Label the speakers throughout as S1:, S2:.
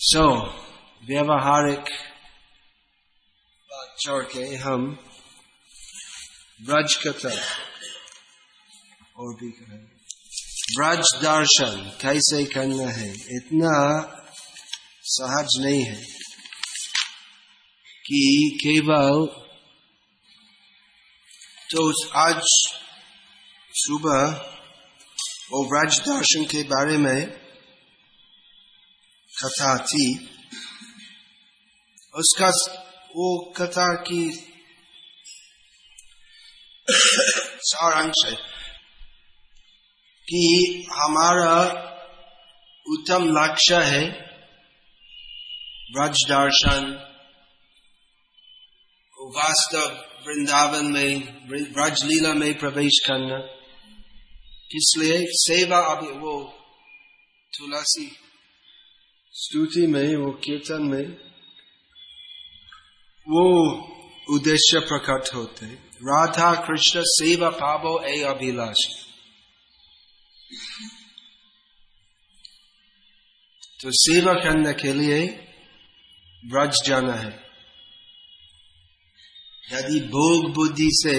S1: सो व्यवहारिक बात छोड़ के हम ब्रज कथा और भी करेंगे ब्रज दर्शन कैसे करना है इतना सहज नहीं है कि केवल तो आज सुबह वो ब्रज दर्शन के बारे में कथा थी उसका वो कथा की सारांश है कि हमारा उत्तम लक्ष्य है ब्रज दर्शन वास्तव वृंदावन में ब्रज लीला में प्रवेश करना। इसलिए सेवा अभी वो तुलसी स्तुति में, वो कीर्तन में, वो उद्देश्य प्रकट होते राधा कृष्ण सेवा पावो ए अभिलाष। तो सेवा करने के लिए ब्रज जाना है। यदि भोग बुद्धि से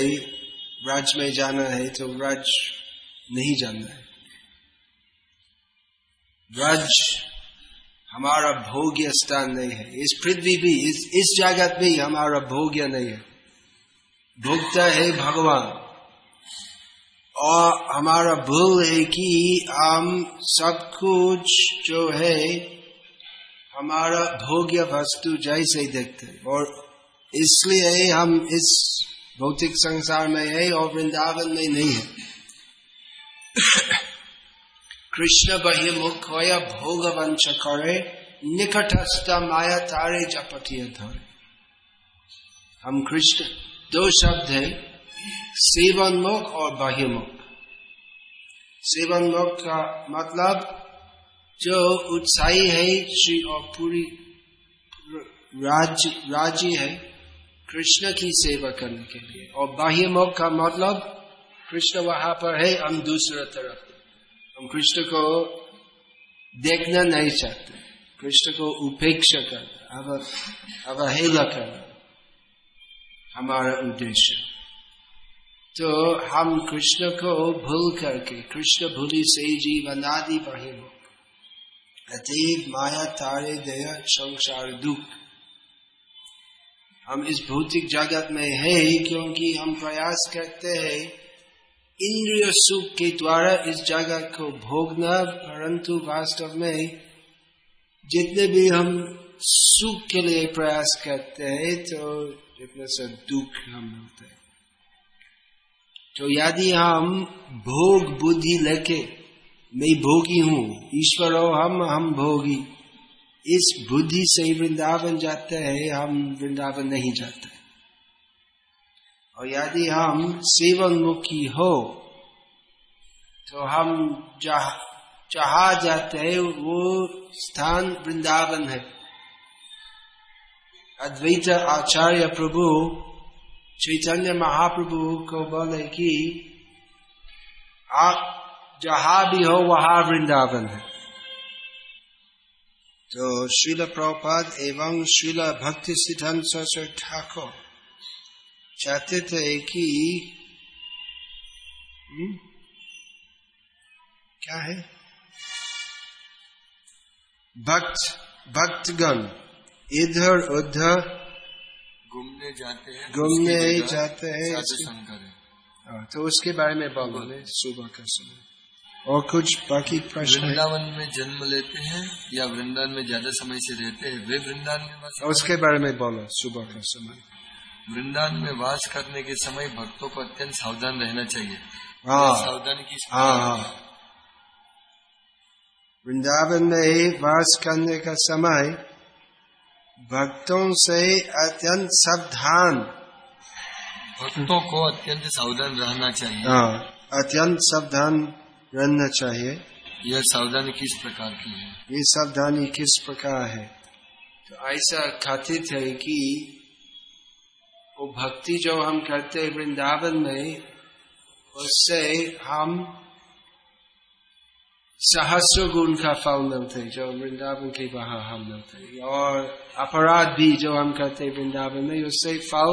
S1: ब्रज में जाना है तो ब्रज नहीं जाना है। ब्रज हमारा भोग्य स्थान नहीं है। इस पृथ्वी भी, इस इस जगत भी हमारा भोग्य नहीं है। भोगता है भगवान। और हमारा भूल है कि हम सब कुछ जो है, हमारा भोग्य वस्तु जैसे ही देखते हैं। और इसलिए हम इस भौतिक संसार में है और वृंदावन में नहीं है। कृष्ण बहिमुख होया भोग वंश करे निकटस्थ माया तारे जपटिय धरे। हम कृष्ण, दो शब्द है, सेवनमुख और बहिमुख सेवनमुख का मतलब जो उत्साही है, श्री और पूरी राज्य राज्य है, कृष्ण की सेवा करने के लिए। और बाह्यमुख का मतलब कृष्ण वहाँ पर है, हम दूसरा तरफ़। हम कृष्ण को देखना नहीं चाहते। कृष्ण को उपेक्षा करना अवहेला करना, हमारा उद्देश्य। तो हम कृष्ण को भूल करके, कृष्ण भूली से जीवनादि हो। अतीत, माया, तारे, दया, संसार, दुख। हम इस भौतिक जगत में है, क्योंकि हम प्रयास करते हैं इंद्रिय सुख के द्वारा इस जगत को भोगना, परंतु वास्तव में जितने भी हम सुख के लिए प्रयास करते हैं तो जितने से दुख हम मिलते हैं। तो यदि हम भोग बुद्धि लेके, मैं भोगी हूँ, ईश्वर हो हम हम भोगी, इस बुद्धि से वृंदावन जाते हैं, हम वृंदावन नहीं जाते। और यदि हम सेवन मुखी हो तो हम जहा जाते हैं, वो स्थान वृंदावन है। अद्वैत आचार्य प्रभु चैतन्य महाप्रभु को बोले कि, आप जहा भी हो, वहा वृंदावन है। तो श्रील प्रभुपाद एवं श्रील भक्ति सिद्धांत ठाकुर चाहते थे कि हुँ? क्या है? भक्त भक्तगण इधर उधर
S2: घूमने जाते हैं
S1: घूमने जाते हैं हाँ, तो उसके बारे में बोलो सुबह का समय। और कुछ बाकी प्रश्न
S2: वृंदावन में जन्म लेते हैं या वृंदावन में ज़्यादा समय से रहते हैं वे वृंदावन में
S1: उसके बारे में बोलो सुबह का समय।
S2: वृंदावन में वास करने के समय भक्तों को अत्यंत सावधान रहना चाहिए।
S1: हाँ।
S2: सावधानी की
S1: हाँ हाँ। वृंदावन में वास करने का समय भक्तों से अत्यंत सावधान।
S2: भक्तों को अत्यंत सावधान रहना चाहिए।
S1: हाँ अत्यंत सावधान रहना चाहिए।
S2: यह सावधानी किस प्रकार की है?
S1: ये सावधानी किस प्रकार है? तो ऐसा कथित है कि भक्ति जो हम करते हैं वृंदावन में, उससे हम सहस्र गुण का फल मिलते जो वृंदावन के बाहर हम मिलते और अपराध भी जो हम करते हैं वृंदावन में, उससे फल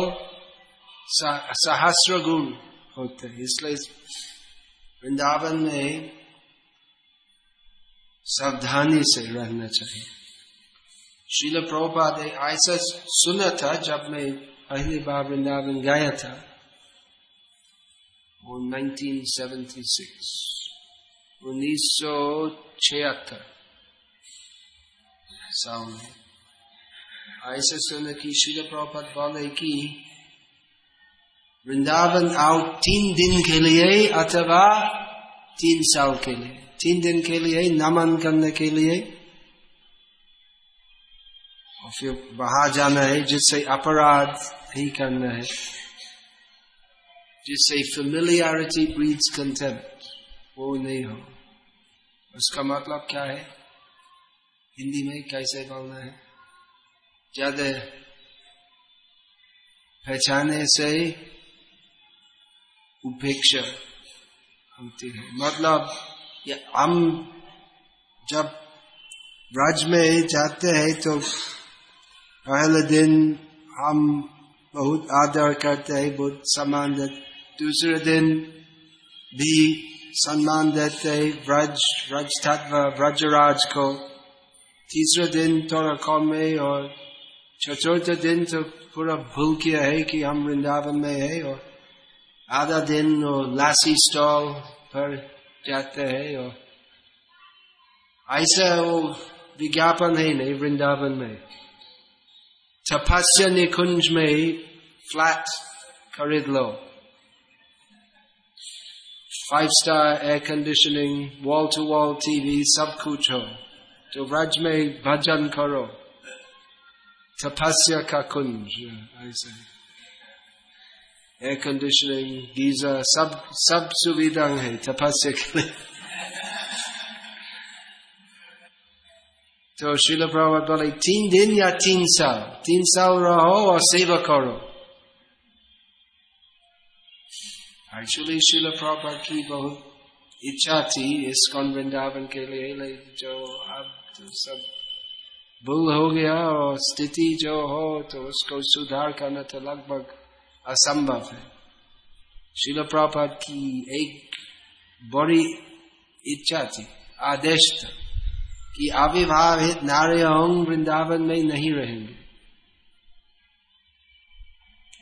S1: सहस्र गुण होते इसलिए वृंदावन में सावधानी से रहना चाहिए। शील प्रभुपाद ऐसा सुना था जब मैं पहली बार वृंदावन गया था वो 1976 उन्नीस सौ छिहत्तर। साल में ऐसे सुने की शिल प्रपत बोले कि वृंदावन आओ तीन दिन के लिए अथवा तीन साल के लिए। तीन दिन के लिए, नमन करने के लिए। और फिर बाहर जाना है, जिससे अपराध ही करना है जिससे फेमिलियरिटी ब्रीड्स कंटेम्प्ट वो नहीं हो। उसका मतलब क्या है? हिंदी में कैसे बोलना है? ज़्यादा पहचाने से उपेक्षा होती है। मतलब ये हम जब ब्रज में जाते हैं तो पहले दिन हम बहुत आदर करते हैं, बहुत सम्मान देते दूसरे दिन भी सम्मान देते व्रज व्रज तत्व व्रजराज को। तीसरे दिन थोड़ा कम में और चतुर्थ दिन तो पूरा भूल किया है कि हम वृंदावन में है और आधा दिन और लासी स्टॉल पर जाते हैं और ऐसा वो विज्ञापन है नहीं, वृंदावन में। तपस्या निकुंज में फ्लैट खरीद लो five star air conditioning wall to wall TV सब कुछ हो तो व्रज में भजन करो तपस्या का कुंज ऐसे एयर कंडीशनिंग गीजर सब सब सुविधा है तपस्या तो शिल प्रभाव बोले तीन दिन या तीन साल तीन साल रहो और सेवा करो एक्चुअली शिल प्रभा की बहुत इच्छा थी इस कौन वृंदावन के लिए जो अब तो सब भूल हो गया और स्थिति जो हो तो उसको सुधार करना तो लगभग असंभव है शिल प्रभात की एक बड़ी इच्छा थी आदेश था कि अविवाहित नारायण वृंदावन में नहीं रहेंगे।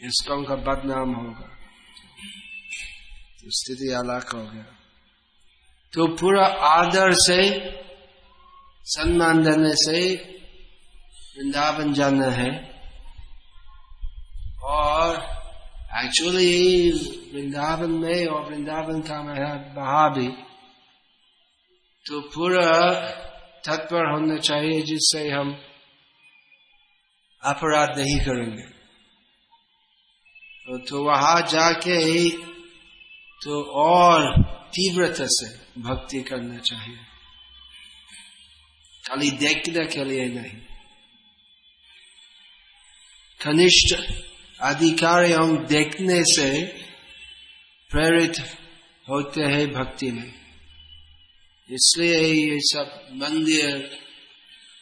S1: इसका उनका बदनाम होगा। तो स्थिति अलग हो गया। तो पूरा आदर से, सम्मान देने से वृंदावन जाना है। और एक्चुअली वृंदावन में और वृंदावन का बहा भी तो पूरा तत्पर होना चाहिए जिससे हम अपराध नहीं करेंगे। तो, वहाँ जाके ही तो और तीव्रता से भक्ति करना चाहिए। खाली देखने के लिए नहीं। कनिष्ठ अधिकारी हम देखने से प्रेरित होते हैं भक्ति में। इसलिए ये सब मंदिर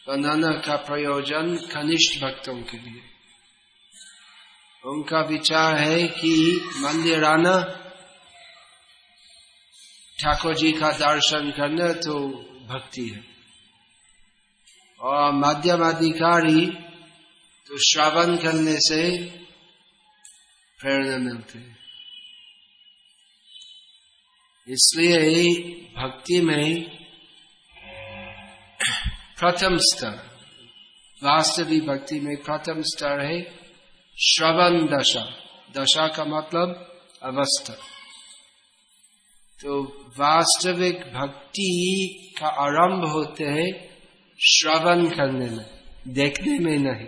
S1: बनाना का प्रयोजन कनिष्ठ भक्तों के लिए। उनका विचार है कि मंदिर आना, ठाकुर जी का दर्शन करना तो भक्ति है। और माध्यम अधिकारी तो श्रवण करने से प्रेरणा मिलती है। इसलिए भक्ति में प्रथम स्तर, वास्तविक भक्ति में प्रथम स्तर है श्रवण दशा। दशा का मतलब अवस्था। तो वास्तविक भक्ति का आरंभ होते है श्रवण करने में, देखने में नहीं।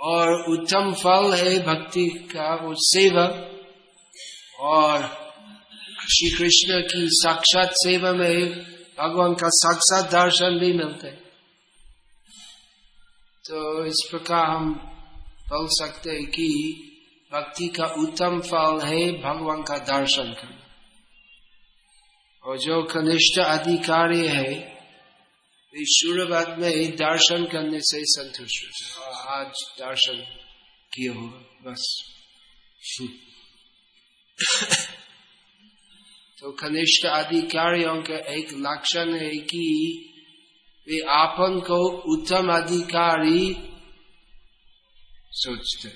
S1: और उत्तम फल है भक्ति का वो सेवा। और श्री कृष्ण की साक्षात सेवा में भगवान का साक्षात दर्शन भी मिलते तो इस प्रकार हम बोल सकते हैं कि भक्ति का उत्तम फल है भगवान का दर्शन करना। और जो कनिष्ठ अधिकारी है, वे शुरुआत में ही दर्शन करने से संतुष्ट होते आज दर्शन किए हुआ बस। तो कनिष्ठ अधिकारियों का एक लक्षण है कि वे आपन को उत्तम अधिकारी सोचते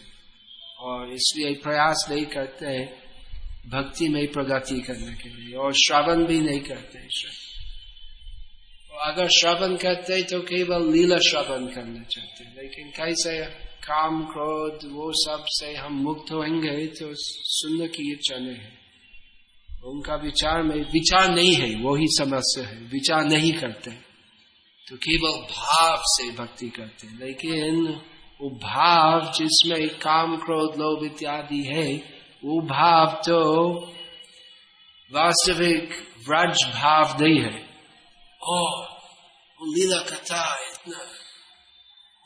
S1: और इसलिए प्रयास नहीं करते हैं भक्ति में प्रगति करने के लिए और श्रवण भी नहीं करते अगर श्रवण करते तो केवल लीला श्रवण करना चाहते लेकिन कैसे काम, क्रोध, वो सबसे हम मुक्त होंगे तो सुनने की इच्छा नहीं है। उनका विचार में विचार नहीं है वो ही समस्या है। विचार नहीं करते। तो केवल भाव से भक्ति करते लेकिन वो भाव जिसमें काम क्रोध लोभ इत्यादि है वो भाव तो वास्तविक व्रज भाव नहीं है। ओ वो लीला कथा इतना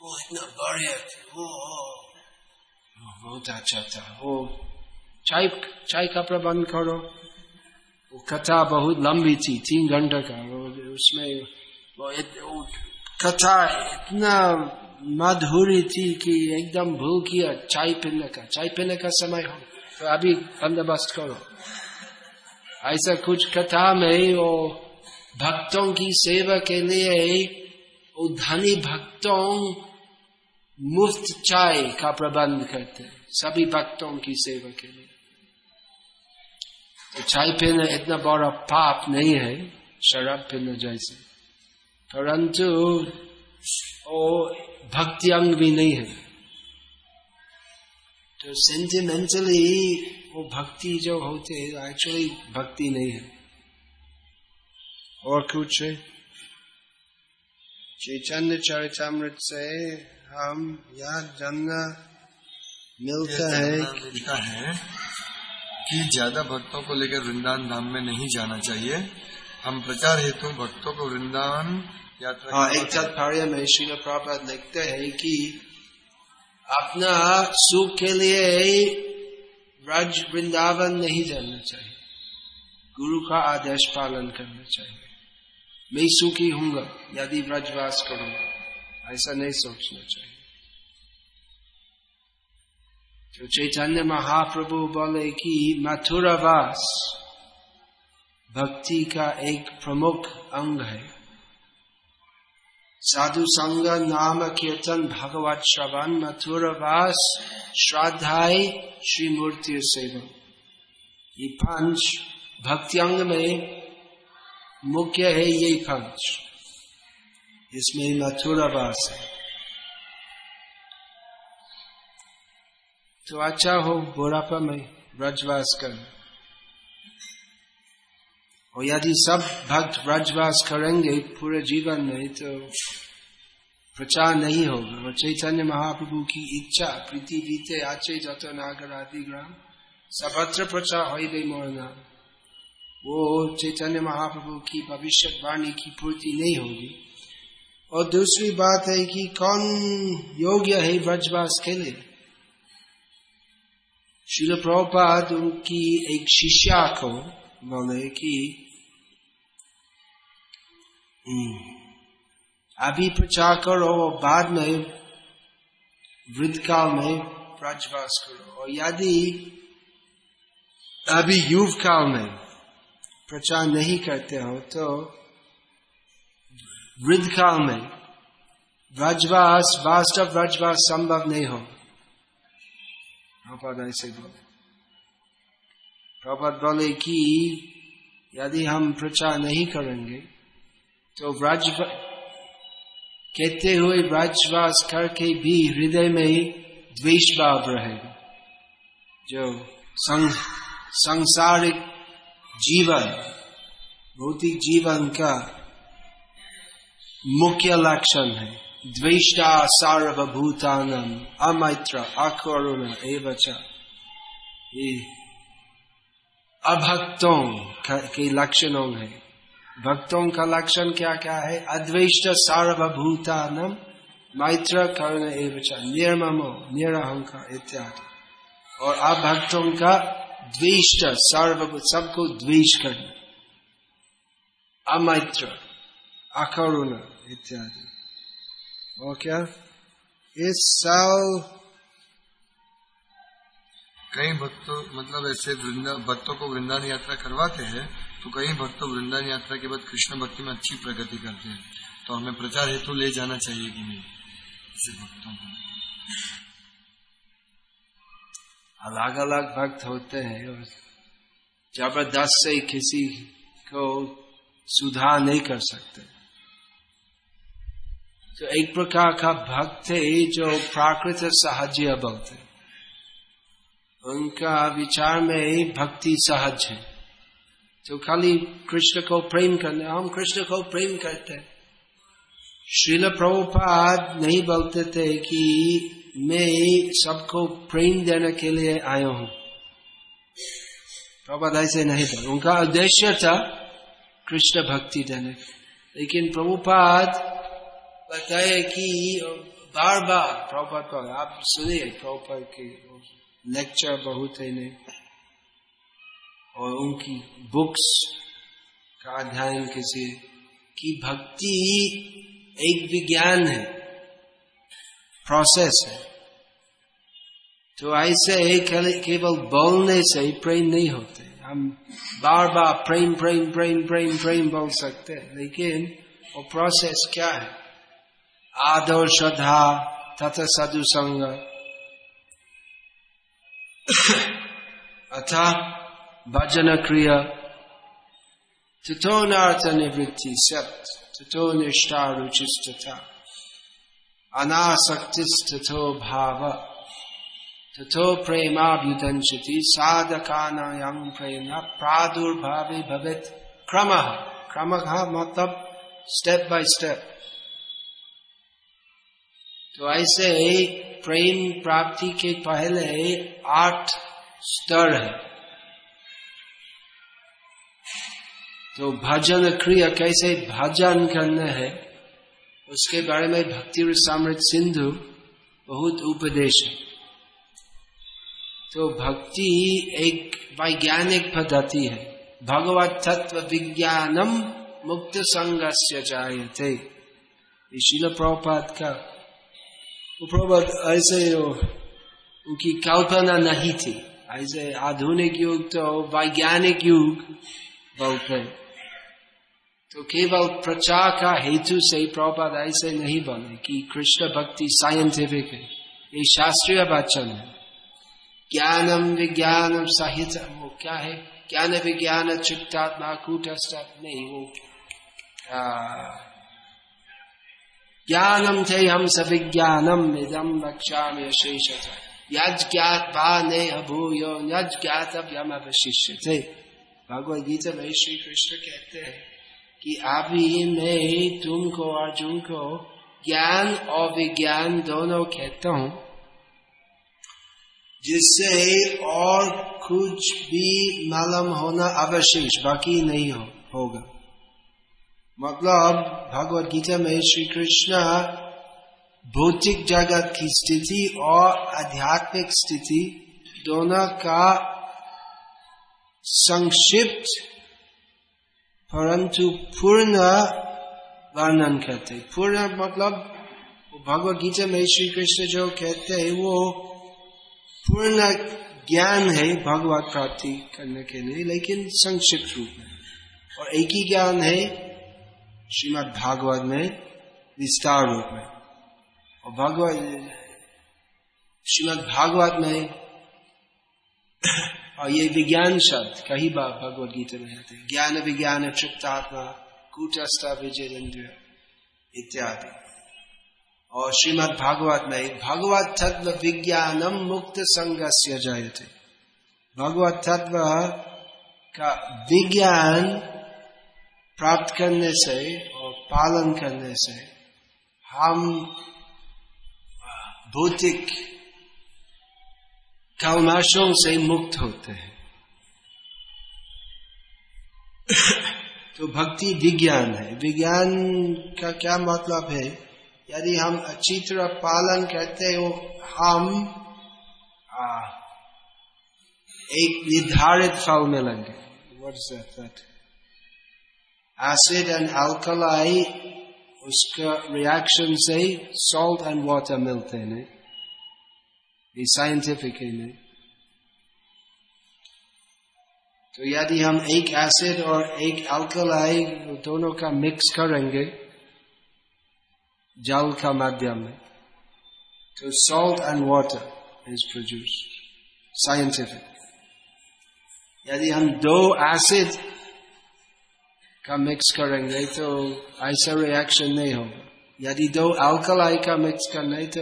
S1: वो इतना बढ़िया थे वो। बहुत अच्छा था। वो चाय चाय का प्रबंध करो। वो कथा बहुत लंबी थी तीन घंटे का उसमें वो, वो कथा इतना मधुरी थी कि एकदम भूल किया चाय पीने का चाय पीने का समय हो तो अभी बंदोबस्त करो। ऐसा कुछ कथा में वो भक्तों की सेवा के लिए वो धनी भक्तों मुफ़्त चाय का प्रबंध करते सभी भक्तों की सेवा के लिए। चाय पीना इतना बड़ा पाप नहीं है शराब पीना जैसे परंतु वो भक्ति अंग भी नहीं है तो सेंटिमेंटली वो भक्ति जो होते है एक्चुअली भक्ति नहीं है और कुछ चैतन्य चरितमृत से हम यह जानना मिलता है
S2: मिलता है कि ज़्यादा भक्तों को लेकर वृंदावन धाम में नहीं जाना चाहिए। हम प्रचार हेतु भक्तों को वृंदावन यात्रा
S1: हाँ एक तात्पर्य में श्री प्रभात लिखते हैं कि अपना सुख के लिए ब्रज वृंदावन नहीं जाना चाहिए। गुरु का आदेश पालन करना चाहिए। मैं सुखी हूँगा यदि ब्रजवास करूँगा। ऐसा नहीं सोचना चाहिए। तो चैतन्य महाप्रभु बोले कि मथुरावास भक्ति का एक प्रमुख अंग है साधु संग नाम कीर्तन भगवत श्रवण मथुरावास श्राद्धाई श्री मूर्ति सेवन ये पंच भक्ति अंग में मुख्य है ये पंच इसमें मथुरावास है तो अच्छा हो बुढ़ापा में ब्रजवास कर और यदि सब भक्त ब्रजवास करेंगे पूरे जीवन में तो प्रचार नहीं होगा। और चैतन्य महाप्रभु की इच्छा, प्रीति बीते आचे जत नागर आदि ग्राम सबत्र प्रचार हो गई मोर नाम वो चैतन्य महाप्रभु की भविष्यवाणी की पूर्ति नहीं होगी। और दूसरी बात है कि कौन योग्य है ब्रजवास के लिए? शिल प्रभुपाद उनकी एक शिष्या को बोले कि अभी प्रचार करो और बाद में वृद्ध काल में प्रजवास करो और यदि अभी युव काल में प्रचार नहीं करते हो तो वृद्ध काल में ब्रजवास वास्तव ब्रजवास संभव नहीं हो प्रभात ऐसे बोले। प्रभात बोले कि यदि हम प्रचार नहीं करेंगे तो व्रज कहते हुए व्रजवास करके भी हृदय में द्वेष भाव रहेगा। जो सं, संसारिक जीवन भौतिक जीवन का मुख्य लक्षण है। द्वेष्टा सार्वभूतानम अमैत्र अकरुण एवच ये अभक्तों के लक्षणों है भक्तों का लक्षण क्या क्या है अद्वेष्ट सार्वभूतानम मैत्र कर्ण एवच निर्ममो निरहंकार इत्यादि और अभक्तों का द्वेष्ट सार्वभूत सबको द्वेष करना अमैत्र अकरुण इत्यादि और क्या? इस साल
S2: कई भक्तों मतलब ऐसे वृंदा, भक्तों को वृंदावन यात्रा करवाते हैं तो कई भक्तों वृंदावन यात्रा के बाद कृष्ण भक्ति में अच्छी प्रगति करते हैं। तो हमें प्रचार हेतु ले जाना चाहिए कि नहीं? ऐसे भक्तों को।
S1: अलग अलग भक्त होते हैं और ज़बरदस्त से किसी को सुधार नहीं कर सकते। तो एक प्रकार का भक्त है जो प्राकृत सहज्य भक्त है। उनका विचार में भक्ति सहज है। तो खाली कृष्ण को प्रेम करने, हम कृष्ण को प्रेम करते हैं। श्रील प्रभुपाद नहीं बोलते थे कि मैं सबको प्रेम देने के लिए आया हूँ। प्रभुपाद ऐसे नहीं बोल उनका उद्देश्य था कृष्ण भक्ति देने। लेकिन प्रभुपाद बताए कि बार बार प्रभुपाद आप सुनिए प्रॉपर के लेक्चर बहुत है नहीं। और उनकी बुक्स का अध्ययन किसी, की भक्ति एक विज्ञान है प्रोसेस है। तो ऐसे केवल बोलने से ही प्रेम नहीं होते। हम बार बार प्रेम प्रेम प्रेम प्रेम प्रेम बोल सकते हैं, लेकिन वो प्रोसेस क्या है? आदर श्रद्धा तथा साधु संग। अथा भजन क्रिया। तथो नार्थ निवृत्ति सत तथो निष्ठा रुचिस्तथा अनासक्तिस्तथो भाव। तथो प्रेमाभ्युदंशति साधकानायं प्रेम प्रादुर्भावे भवेत्। क्रम। क्रम मतलब स्टेप बाय स्टेप तो ऐसे प्रेम प्राप्ति के पहले आठ स्तर है। तो भजन क्रिया कैसे भजन करना है, उसके बारे में भक्ति समृद्ध सिंधु बहुत उपदेश है। तो भक्ति एक वैज्ञानिक पद्धति है। भगवत तत्व विज्ञानम मुक्त संगस्य थे शिल प्रभुपाद का प्रभुपाद, ऐसे उनकी कल्पना नहीं थी। ऐसे आधुनिक युग तो वैज्ञानिक युग, बहुत तो केवल प्रचार का हेतु से प्रभुपाद ऐसे नहीं बने कि कृष्ण भक्ति साइंटिफिक है, ये शास्त्रीय वाचन है। ज्ञानम विज्ञानम साहित्य वो क्या है? ज्ञान विज्ञान, चित्तात्मा, कूटस्थ, नहीं, वो ज्ञानम थे हम सविज्ञानम इदम रक्षा में शेष यज ज्ञात ने अभूयो यज ज्ञात अब यम अवशिष्य थे भगवत गीता में श्री कृष्ण कहते हैं कि अभी मैं तुमको अर्जुन को ज्ञान और विज्ञान दोनों कहता हूँ। जिससे और कुछ भी मालूम होना अवशेष बाकी नहीं हो, होगा। मतलब भगवत गीता में श्री कृष्ण भौतिक जगत की स्थिति और आध्यात्मिक स्थिति दोनों का संक्षिप्त, परंतु पूर्ण वर्णन करते पूर्ण मतलब भगवत गीता में श्री कृष्ण जो कहते हैं, वो पूर्ण ज्ञान है भगवत प्राप्ति करने के लिए, लेकिन संक्षिप्त रूप में। और एक ही ज्ञान है श्रीमद भागवत में विस्तार रूप में। और भगवत, श्रीमद भागवत में, और ये विज्ञान शब्द, कई बार भगवत गीता में आते ज्ञान विज्ञान क्षिप्तात्मा कूटस्थ विजय इत्यादि। और श्रीमद भागवत में, भगवत तत्व विज्ञानम मुक्त संग से जयते। भगवत तत्व का विज्ञान प्राप्त करने से और पालन करने से हम भौतिक कलमाशों से मुक्त होते हैं। तो भक्ति विज्ञान है। विज्ञान का क्या मतलब है? यदि हम अच्छी तरह पालन करते हो, हम एक निर्धारित फल मिलेंगे What एसिड एंड अल्कलाई उसका रिएक्शन से सॉल्ट एंड वाटर मिलते हैं। ये साइंटिफिक है तो यदि हम एक एसिड और एक अल्कलाई दोनों का मिक्स करेंगे, जल का माध्यम में तो salt and water is produce scientific यदि हम दो एसिड का मिक्स करेंगे तो ऐसा रिएक्शन नहीं होगा यदि दो अल्कलाई का मिक्स करना है तो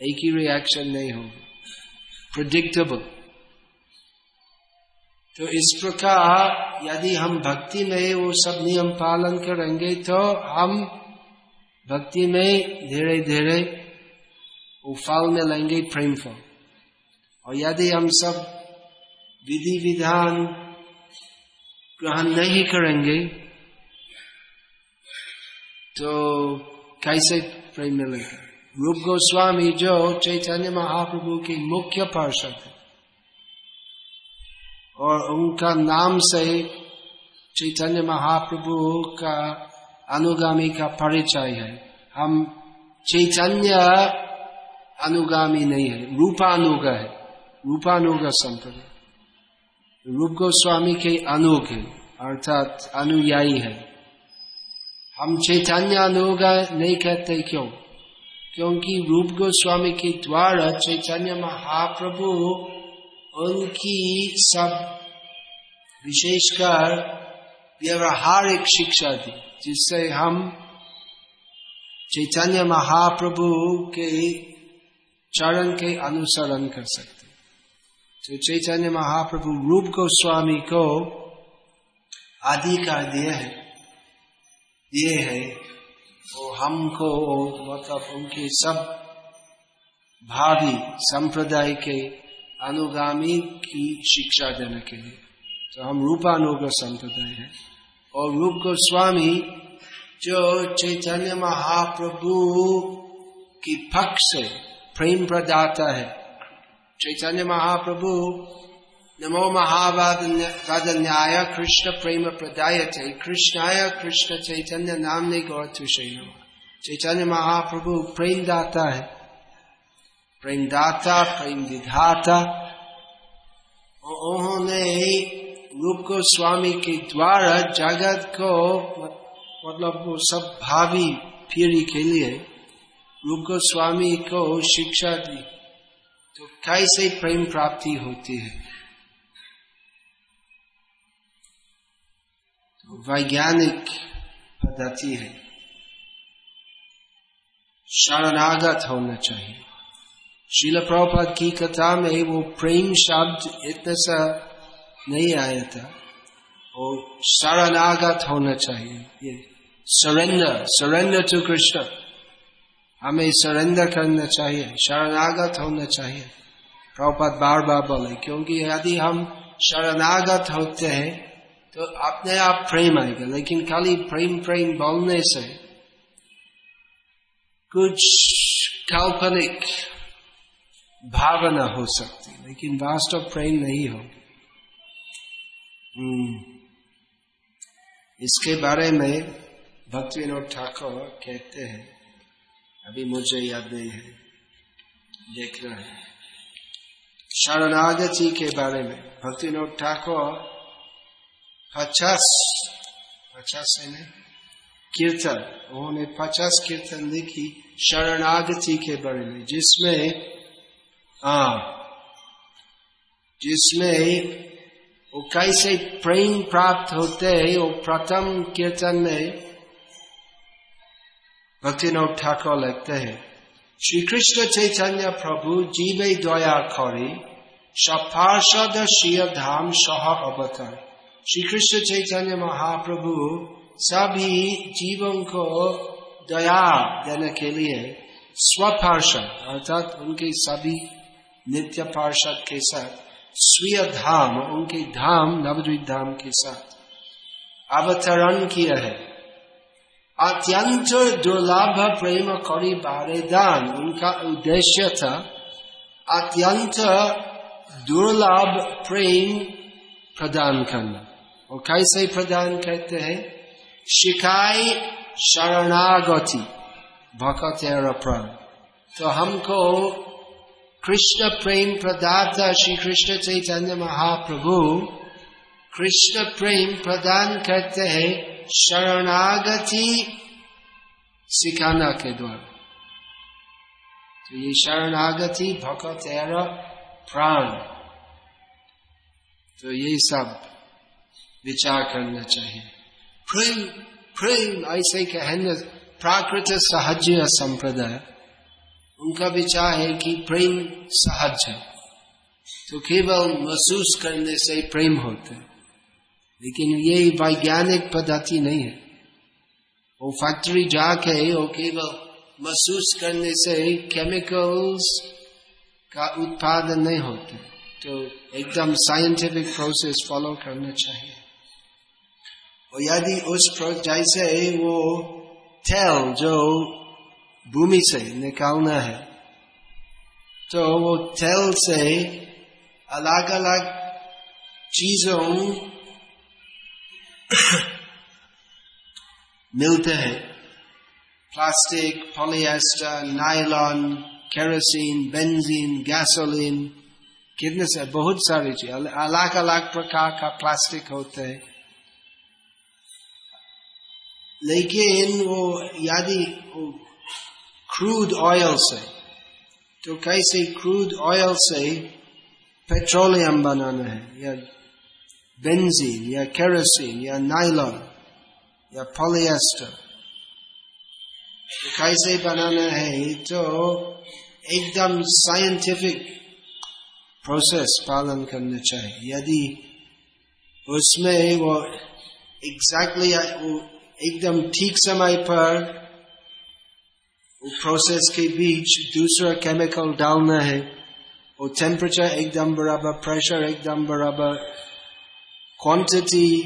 S1: एक ही रिएक्शन नहीं होगा प्रिडिक्टेबल तो इस प्रकार यदि हम भक्ति में वो सब नियम पालन करेंगे तो हम भक्ति में धीरे धीरे वो फल में लेंगे प्रेम फल और यदि हम सब विधि विधान ग्रहण नहीं करेंगे तो कैसे प्रेम मिलेगा? रूप गोस्वामी जो चैतन्य महाप्रभु के मुख्य पार्षद है, और उनका नाम से चैतन्य महाप्रभु का अनुगामी का परिचय है। हम चैतन्य अनुगामी नहीं है, रूपानुग है, रूपानुग संप्रदाय रूप गोस्वामी के अनुग अर्थात अनुयायी है। हम चैतन्य अनुग नहीं कहते क्यों? क्योंकि रूप गोस्वामी के द्वारा चैतन्य महाप्रभु उनकी सब विशेषकर व्यवहारिक शिक्षा दी, जिससे हम चैतन्य महाप्रभु के चरण के अनुसरण कर सकते तो चैतन्य महाप्रभु रूप गोस्वामी को अधिकार दिए है। दिए है। वो हमको मतलब उनके सब भावी संप्रदाय के अनुगामी की शिक्षा देने के लिए। तो हम रूपानुग संप्रदाय है। और रूप गोस्वामी जो चैतन्य महाप्रभु की पक्ष से प्रेम प्रदाता है चैतन्य महाप्रभु, नमो महावाद न्याय कृष्ण प्रेम प्रदाय थे कृष्णाय कृष्ण चैतन्य नाम ने गौर चैतन्य महाप्रभु प्रेम दाता है। प्रेम दाता प्रेम विधाता उन्होंने रूप को स्वामी के द्वारा जगत को मतलब वो सब भावी पीढ़ी के लिए रूप को स्वामी को शिक्षा दी। तो कैसे प्रेम प्राप्ति होती है? तो वैज्ञानिक पद्धति है। शरणागत होना चाहिए। शिल प्रभुपाद की कथा में वो प्रेम शब्द इतना सा नहीं आया था। और शरणागत होना चाहिए। ये सरेंडर सरेंडर टू कृष्ण हमें सरेंडर करना चाहिए, शरणागत होना चाहिए। प्रभुपाद बार बार बोले, क्योंकि यदि हम शरणागत होते हैं तो अपने आप प्रेम आएगा। लेकिन खाली प्रेम प्रेम बोलने से कुछ काल्पनिक भावना हो सकती लेकिन वास्तव प्रेम नहीं हो। हम्म। इसके बारे में भक्ति विनोद ठाकुर कहते हैं अभी मुझे याद नहीं है। देख रहे हैं। शरणागति के बारे में। भक्ति विनोद ठाकुर, पचास पचास है नहीं, कीर्तन। उन्होंने पचास कीर्तन लिखी शरणागति के बारे में, जिसमें हाँ जिसमें वो कैसे प्रेम प्राप्त होते हैं, वो प्रथम कीर्तन में भक्ति नौ ठाकुर लगते हैं श्री कृष्ण चैतन्य प्रभु जीव दया खरी सपार्षद शिव धाम सह अवतर श्री कृष्ण चैतन्य महाप्रभु सभी जीवों को दया देने के लिए स्वपार्षद, अर्थात उनके सभी नित्य पार्षद के साथ, स्वीय धाम, उनके धाम, नवद्वीप धाम के साथ अवतरण किया है। अत्यंत दुर्लभ प्रेम करी बारे दान, उनका उद्देश्य था अत्यंत दुर्लभ प्रेम प्रदान करना। और कैसे प्रदान करते हैं? शिखाई शरणागति भकत प्राण। तो हमको कृष्ण प्रेम प्रदाता श्री कृष्ण चैतन्य महाप्रभु कृष्ण प्रेम प्रदान करते हैं शरणागति सिखाना के द्वारा। तो ये शरणागति भक्तेर प्राण। तो ये सब विचार करना चाहिए। प्रेम प्रेम, ऐसे कहने, प्राकृत सहज संप्रदाय। उनका विचार है कि प्रेम सहज है। तो केवल महसूस करने से प्रेम होता है। लेकिन ये वैज्ञानिक पद्धति नहीं है। वो फैक्ट्री जाके वो केवल महसूस करने से केमिकल्स का उत्पादन नहीं होते। तो एकदम साइंटिफिक प्रोसेस फॉलो करना चाहिए। और यदि उस जैसे वो तेल जो भूमि से निकालना है तो वो तेल से अलग अलग चीज़ों मिलते हैं। Plastic, polyester nylon kerosene, benzene, gasoline, कितने से, बहुत सारी चीज़। अलग अलग प्रकार का प्लास्टिक होते हैं। लेकिन वो यदि क्रूड ऑयल से तो कैसे क्रूड ऑयल से पेट्रोलियम बनाना है, या बेंजीन या केरोसिन या नाइलॉन या पॉलिएस्टर कैसे बनाना है तो एकदम साइंटिफिक प्रोसेस पालन करना चाहिए यदि उसमें वो एग्जैक्टली एकदम ठीक समय पर प्रोसेस के बीच दूसरा केमिकल डालना है वो टेम्परेचर एकदम बराबर प्रेशर एकदम बराबर क्वांटिटी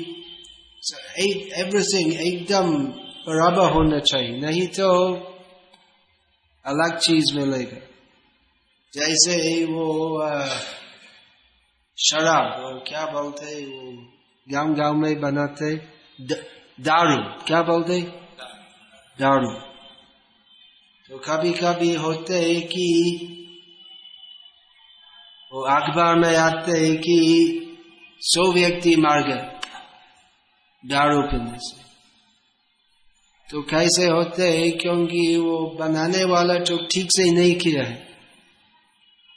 S1: एवरीथिंग एकदम बराबर होना चाहिए। नहीं तो अलग चीज़ मिलेगा। जैसे वो शराब, वो क्या बोलते वो गाँव गाँव में बनाते दारू, क्या बोलते दारू। तो कभी कभी होते है कि, वो अखबार में आते है कि सौ व्यक्ति मार गए दारू पीने से तो कैसे होते है? क्योंकि वो बनाने वाला तो ठीक से ही नहीं किया है।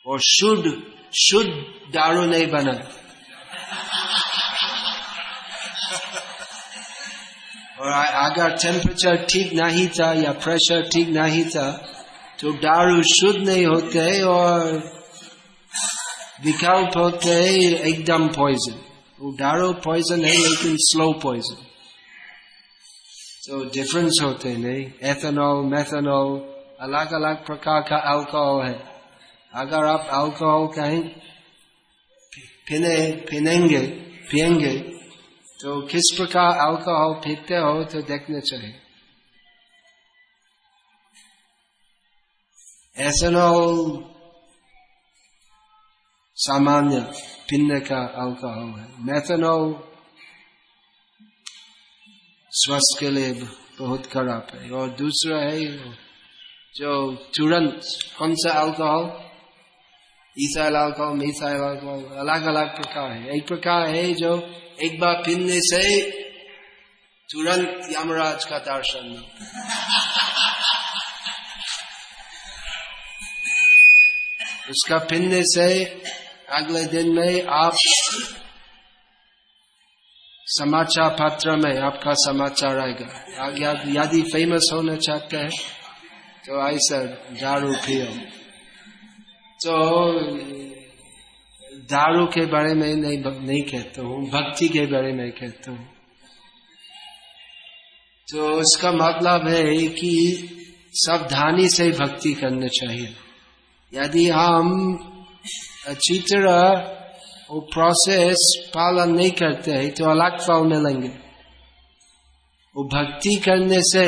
S1: और शुद्ध शुद्ध दारू नहीं बना। और अगर टेम्परेचर ठीक नहीं था या प्रेशर ठीक नहीं था तो दारू शुद्ध नहीं होते और विकल्प होते एकदम पॉइजन वो दारू पॉइजन है, लेकिन स्लो पॉइजन तो डिफरेंस होते नहीं। एथेनॉल मेथेनॉल अलग अलग प्रकार का अल्कोहल है। अगर आप अल्कोहल कहीं पीने, पीनेंगे, पियेंगे तो किस प्रकार अल्कोहल पीते हो तो देखना चाहिए। एथेनॉल सामान्य पीने का अल्कोहल है। मेथेनॉल स्वास्थ्य के लिए बहुत खराब है। और दूसरा है, जो तुरंत कौन सा alcohol ethyl alcohol methyl alcohol अलग अलग प्रकार है। एक प्रकार है जो एक बार पीने से तुरंत यमराज का दर्शन उसका पीने से अगले दिन में आप समाचार पत्र में आपका समाचार आएगा। यदि फ़ेमस होना चाहते हैं तो ऐसा दारू पियो। तो दारू के बारे में नहीं नहीं कहता हूँ, भक्ति के बारे में कहता हूँ। तो उसका मतलब है कि सावधानी से भक्ति करना चाहिए। यदि हम अच्छी तरह वो प्रोसेस पालन नहीं करते हैं तो अलग फल मिलेंगे वो भक्ति करने से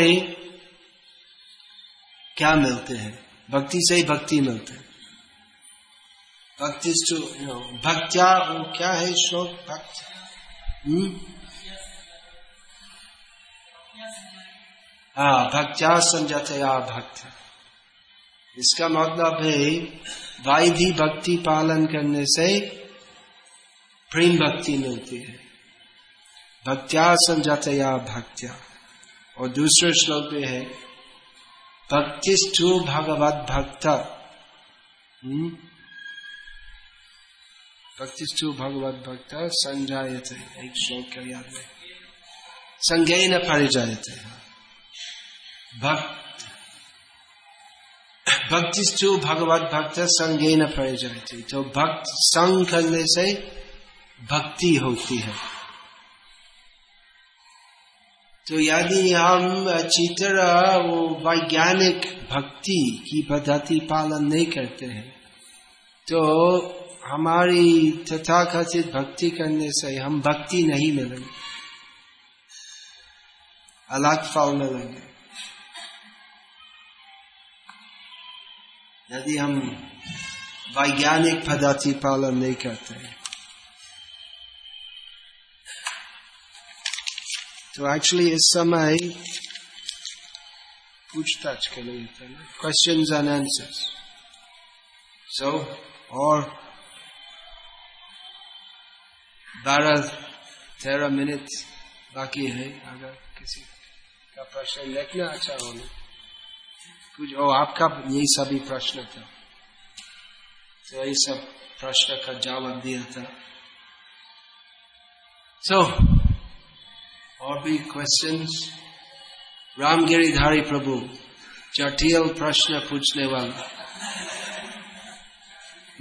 S1: क्या मिलते हैं भक्ति से ही भक्ति मिलते हैं भक्ति भक्त्या वो क्या है श्लोक भक्त हाँ भक्त्या संजतया भक्त इसका मतलब है वायधि भक्ति पालन करने से प्रेम भक्ति मिलती है। भक्त्या संजतया भक्त्या। और दूसरे श्लोक में है, भक्तिष्ठु भगवत भक्त। हम्म? भक्तिष्ठु भगवत भक्त संजायते, एक श्लोक का याद में संज्ञ न परिजायते। भक्त भक्तिष्ठु भगवत भक्त संज्ञ न परिजायते तो भक्त संग करने से भक्ति होती है। तो यदि हम अच्छी तरह वो वैज्ञानिक भक्ति की पद्धति पालन नहीं करते हैं तो हमारी तथाकथित भक्ति करने से हम भक्ति नहीं मिलेंगे। अलग फल मिलेंगे यदि हम वैज्ञानिक पद्धति पालन नहीं करते तो एक्चुअली इस समय पूछताछ के लिए क्वेश्चन एंड आंसर्स सो और बारह, तेरह मिनट बाकी है, अगर किसी का प्रश्न लिखना अच्छा होना कुछ और आपका यही सभी प्रश्न था। तो यही सब प्रश्न का जवाब दिया था। सो so, और भी क्वेश्चंस रामगिरीधारी प्रभु जटिल प्रश्न पूछने वाला।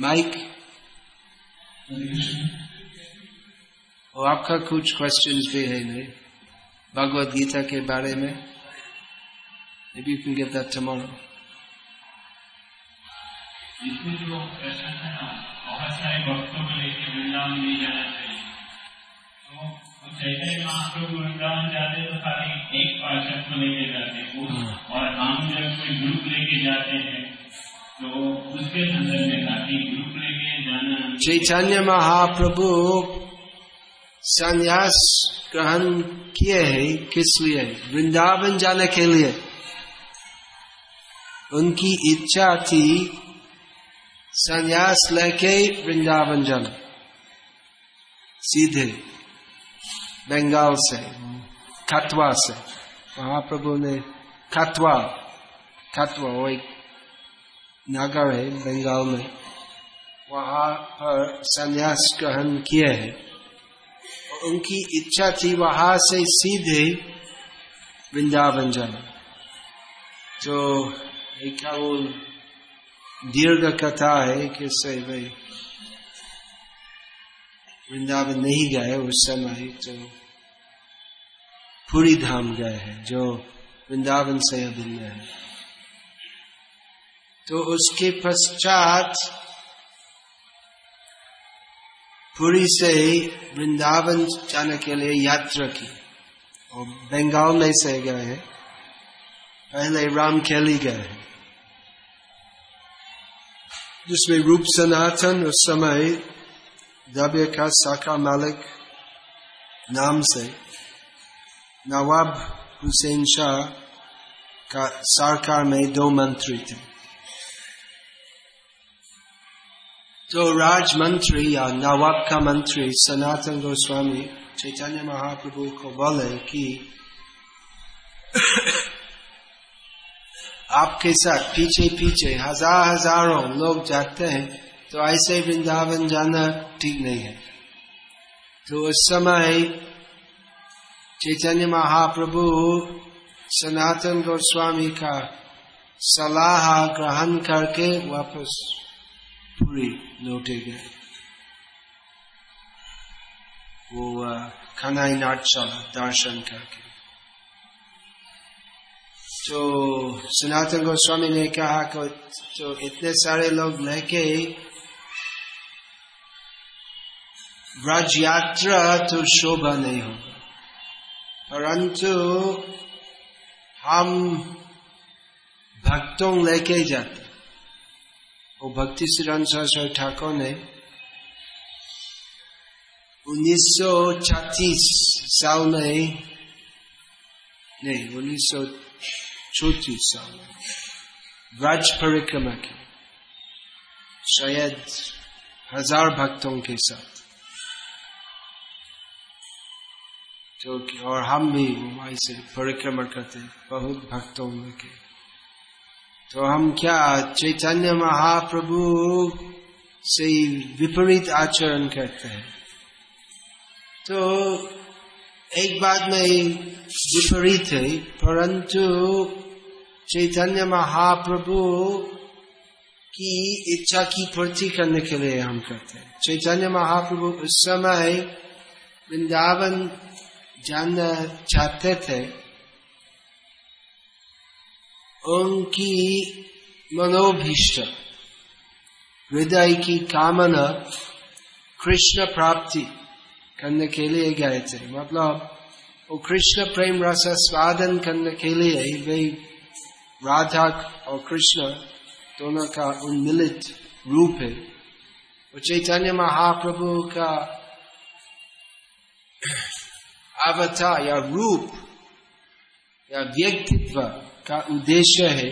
S1: माइक? और आपका कुछ क्वेश्चंस भी है नहीं? भगवत गीता के बारे में? Maybe you can get that tomorrow.
S3: बहुत सारे भक्तों को लेकर वृंदावन चैतन्य महाप्रभु वृंदावन जाते जाते और जब कोई ग्रुप लेके जाते तो उसके संदर्भ ग्रुप लेके जाना
S1: महाप्रभु संन्यास ग्रहण किए है किस लिए वृंदावन जाने के लिए उनकी इच्छा थी संन्यास लेके वृंदावन जाना। सीधे बंगाल से, खतवा से। महाप्रभु ने खतवा खतवा, वो एक नगर है बंगाल में, वहाँ पर संन्यास ग्रहण किए हैं। उनकी इच्छा थी वहाँ से सीधे वृंदावन जाना। तो वो दीर्घ कथा है कि से भाई वृंदावन नहीं गए उस समय तो पूरी धाम गए हैं, जो वृंदावन से अभिन्न है। तो उसके पश्चात पुरी से वृंदावन जाने के लिए यात्रा की, और बंगाल में से गए हैं। पहले राम खेली गए जिसमें रूप सनातन उस समय दबे का साका मालिक नाम से नवाब हुसैन शाह का सरकार में दो मंत्री थे तो राजमंत्री या नवाब का मंत्री सनातन गोस्वामी चैतन्य महाप्रभु को बोले कि आपके साथ पीछे पीछे हज़ार हज़ारों लोग जाते हैं तो ऐसे वृंदावन जाना ठीक नहीं है। तो उस समय चैतन्य महाप्रभु सनातन गोस्वामी का सलाह ग्रहण करके वापस पूरी लौटे गए। वो खनाई नाटशाला दर्शन करके। तो सनातन गोस्वामी ने कहा कि जो इतने सारे लोग लेके ब्रज यात्रा तो शोभा नहीं हो। परंतु हम भक्तों लेके जाते। वो भक्ति श्री सरस्वती ठाकुर ने 1936 साल में, नहीं 1936 छोटी सा व्रज परिक्रमा की। शायद हज़ार भक्तों के साथ। जो कि और हम भी वहीं से परिक्रमा करते बहुत भक्तों के। तो हम क्या, चैतन्य महाप्रभु से विपरीत आचरण करते हैं। तो एक बात में विपरीत है, परंतु चैतन्य महाप्रभु की इच्छा की पूर्ति करने के लिए हम करते हैं। चैतन्य महाप्रभु उस समय वृंदावन जानना चाहते थे। उनकी मनोभीष्ट, हृदय की कामना, कृष्ण प्राप्ति करने के लिए गए थे। मतलब वो कृष्ण प्रेम रस स्वादन करने के लिए वे राधा और कृष्ण दोनों का उन्मिलित रूप है। वो चैतन्य महाप्रभु का अवतार या रूप या व्यक्तित्व का उद्देश्य है।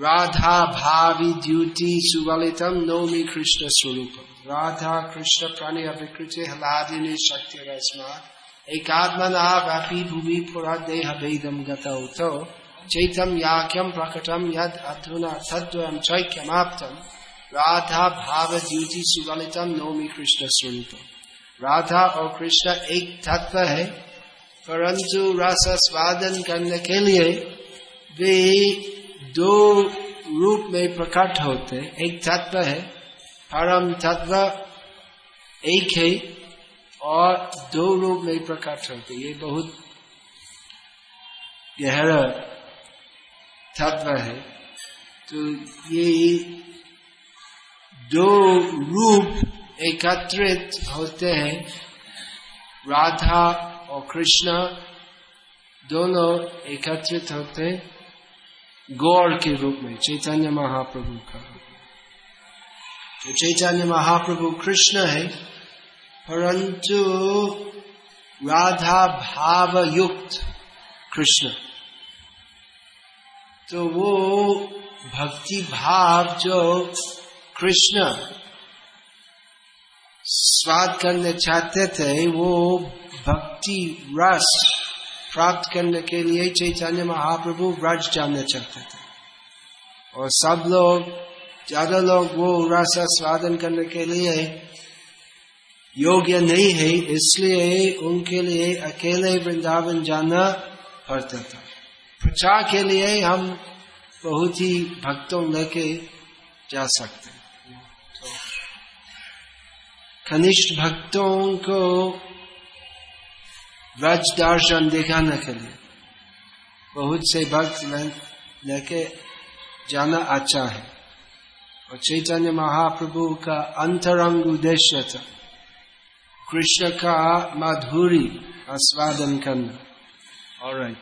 S1: राधा भावी द्युति सुवलितम नौमी कृष्ण स्वरूप। राधा कृष्ण प्राणी अभिकृति हलादिनी शक्ति रस्मा एकात्मना व्यापी भूमि पुरा देह भेदम गतौ चैतम याख्यम प्रकटम यद अधुना तद्वयम चैक्यमाप्तम राधा भाव द्युति सुवलितम नौमी कृष्ण स्वरूप राधा और कृष्ण एक तत्व है, परंतु रस स्वादन करने के लिए वे दो रूप में प्रकट होते। एक तत्व है, परम तत्व एक है और दो रूप में प्रकट होते ये बहुत गहरा तत्व है। तो ये दो रूप एकत्रित होते हैं। राधा और कृष्ण दोनों एकत्रित होते गौर के रूप में, चैतन्य महाप्रभु का। तो चैतन्य महाप्रभु कृष्ण है। परंतु राधा भाव युक्त कृष्ण तो वो भक्ति भाव जो कृष्ण स्वाद करने चाहते थे, वो भक्ति रस प्राप्त करने के लिए चैतन्य महाप्रभु व्रज जानना चाहते थे। और सब लोग, ज़्यादा लोग वो रस स्वादन करने के लिए योग्य नहीं है, इसलिए उनके लिए अकेले वृंदावन जाना पड़ता था। प्रचार के लिए हम बहुत ही भक्तों लेके जा सकते कनिष्ठ भक्तों को व्रज दर्शन दिखाने के लिए बहुत से भक्त लेके जाना अच्छा है। और चैतन्य महाप्रभु का अंतरंग उद्देश्य था। कृष्ण का माधुरी आस्वादन करना। और